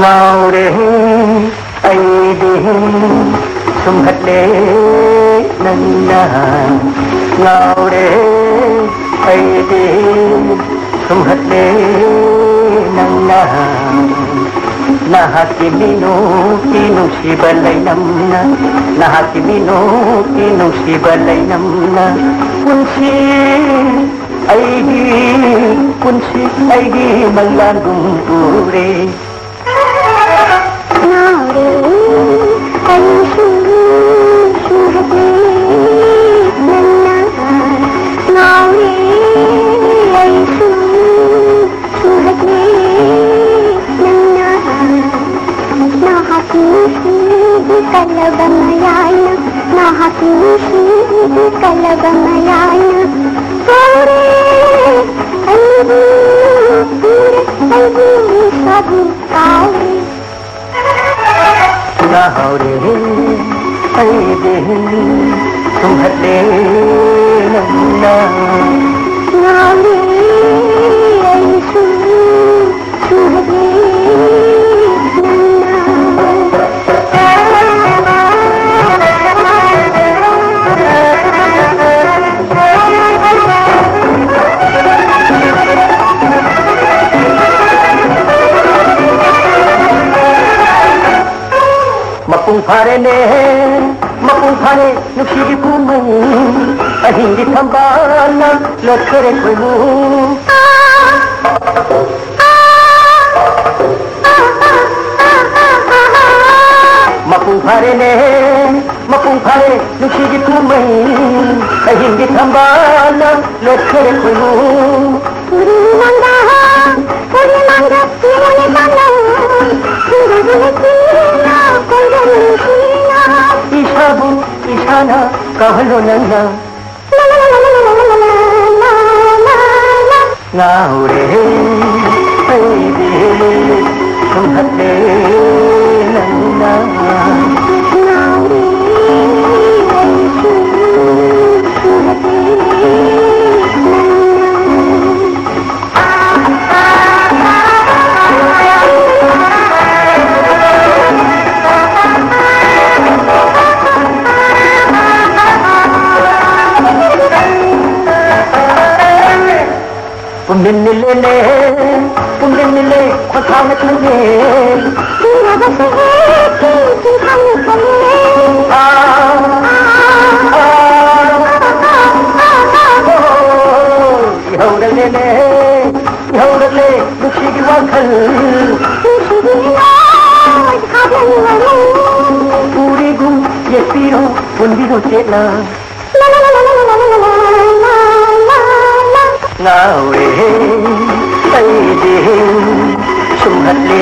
ngào để ai đê sum hạt để nâng nàng. Ngào để ai đê sum hạt đê nâng na Nahakimino kinusibalay namna Nahakimino kinusibalay namna Kunsi ay ꯑꯩꯒꯤ ꯄꯨꯟꯁꯤ ꯑꯩꯒꯤ ꯃꯪꯂꯥꯟꯒꯨꯝ ꯄꯨꯔꯦ ಕಲಗಮಯಾಯ ನಾಹಕಿ ಕಲಗಮಯಾಯ मधुर कावरी लाहौरे है तुम्हरे खार मपूं खारे न पु अहं जी लोथरे पू मपूं फा मपूं फा न पुमई अहं जी थालरे पुण నానా కహలు నన్న నావుడే తుంహతే నన్నా పుండెన్నెల్లే పుండెన్నెల్లే కొట్టాలే ఎవడలేనే ఎవడలే రుచికి వాకల్ ఊರಿಗೂ ಎತ್ತಿರೋ ಒಂದಿರೋ ಸೇನ ನಾವೇ ಸುಮ್ಮಲ್ಲೇ